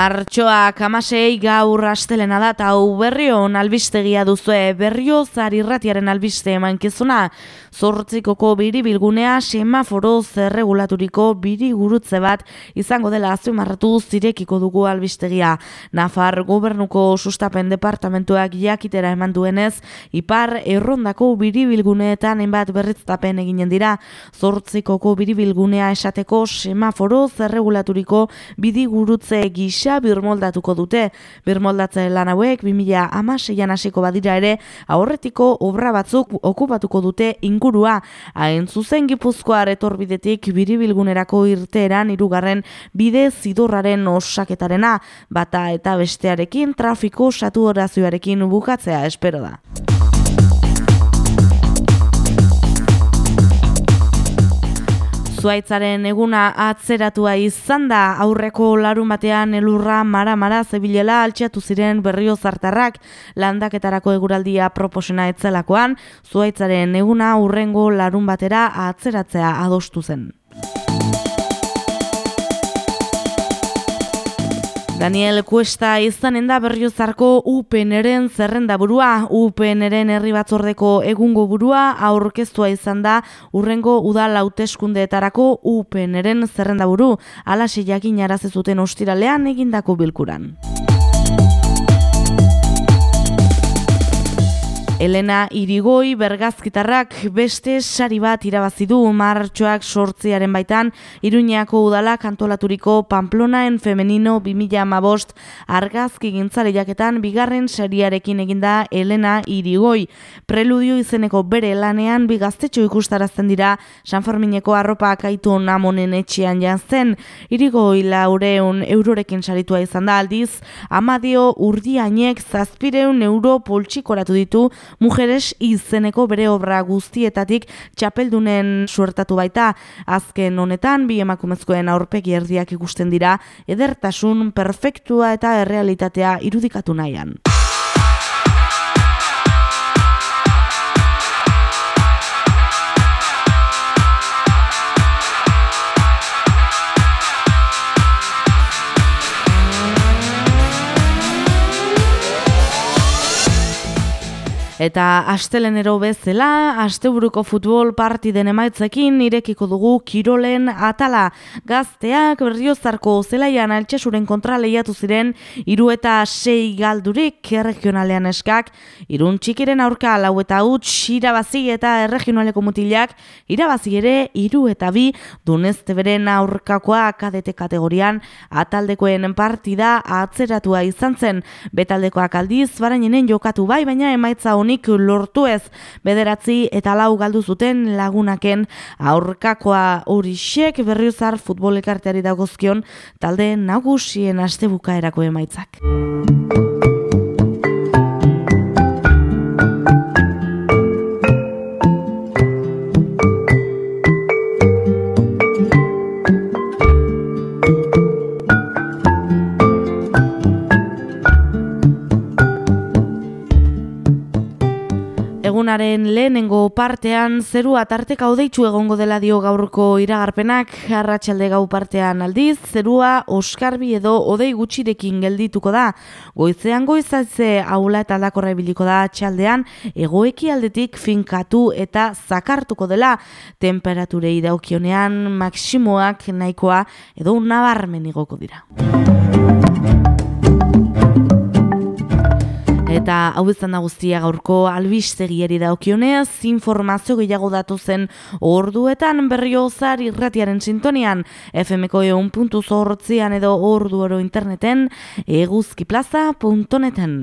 Martxoak amasei gaur astelena da eta berrion albistegia duzue berrio zarirratiaren albiste emankizuna. Zortzikoko biri bilgunea semaforo zerregulaturiko biri gurutze bat izango dela azumarratu zirekiko dugu albistegia. Nafar gobernuko sustapen departamentuak jakitera eman duenez, ipar errondako biri bilguneetan enbat berriztapen eginen dira. Zortzikoko biri bilgunea esateko semaforo zerregulaturiko bidi gurutze gisa gisa birmoldatuko dute. Birmoldatze lan hauek 2016an hasiko badira ere aurretiko obra batzuk okupatuko dute ingurua. Hain zuzen Gipuzkoar etorbidetik biribilgunerako irteeran hirugarren bide zidorraren osaketarena bata eta bestearekin trafiko saturazioarekin bukatzea espero da. Zuaitzaren eguna atzeratua izan da aurreko larun batean elurra mara-mara zebilela altxatu ziren berrio zartarrak landaketarako eguraldia proposena etzelakoan, zuaitzaren eguna aurrengo larun batera atzeratzea adostu zen. Daniel Cuesta izanen da berriozarko UPNren zerrenda burua, UPNren herri batzordeko egungo burua aurkeztua izan da urrengo udal hauteskundeetarako UPNren zerrenda buru, alasi jakin arazezuten ostiralean egindako bilkuran. Elena Irigoi bergazkitarrak beste sari bat irabazi du martxoak sortziaren baitan Iruñako udala kantolaturiko Pamplonaen femenino 2015 argazki gintzale jaketan bigarren sariarekin eginda Elena Irigoi. Preludio izeneko bere lanean bigaztetxo ikustarazten dira San Fermineko arropa akaitu namonen etxean jantzen. Irigoi laureun eurorekin saritua izan da aldiz, amadio urdiainek zazpireun euro poltsikoratu ditu mujeres izeneko bere obra guztietatik txapeldunen suertatu baita. Azken honetan, bi emakumezkoen aurpegi erdiak ikusten dira, edertasun, perfektua eta errealitatea irudikatu nahian. Eta astelenero bezala, asteburuko futbol partiden emaitzekin irekiko dugu Kirolen atala. Gazteak berriozarko zelaian altxesuren kontra lehiatu ziren iru eta sei galdurik erregionalean eskak, irun txikiren aurka lau eta huts irabazi eta erregionaleko mutilak irabazi ere iru eta bi dunezte beren aurkakoa kadete kategorian ataldekoen partida atzeratua izan zen. Betaldekoak aldiz, barainenen jokatu bai, baina emaitza honi onik lortu ez bederatzi eta lau galdu zuten lagunaken aurkakoa hori xek berriozar futbolekarteari dagozkion talde nagusien astebuka erako emaitzak. Egunaren lehenengo partean zerua tarteka odeitzu egongo dela dio gaurko iragarpenak. Arratsalde gau partean aldiz zerua oskarbi edo odei gutxirekin geldituko da. Goizean goizatze aula eta aldakorra ibiliko da txaldean egoeki aldetik finkatu eta zakartuko dela. Temperaturei daukionean maksimoak nahikoa edo nabarmen igoko dira. Eta hau izan da guztia gaurko albistegieri daukionez, informazio gehiago datu zen orduetan berriozar irratiaren sintonian, FMko eun puntu zortzian edo ordu oro interneten, eguzkiplaza.neten.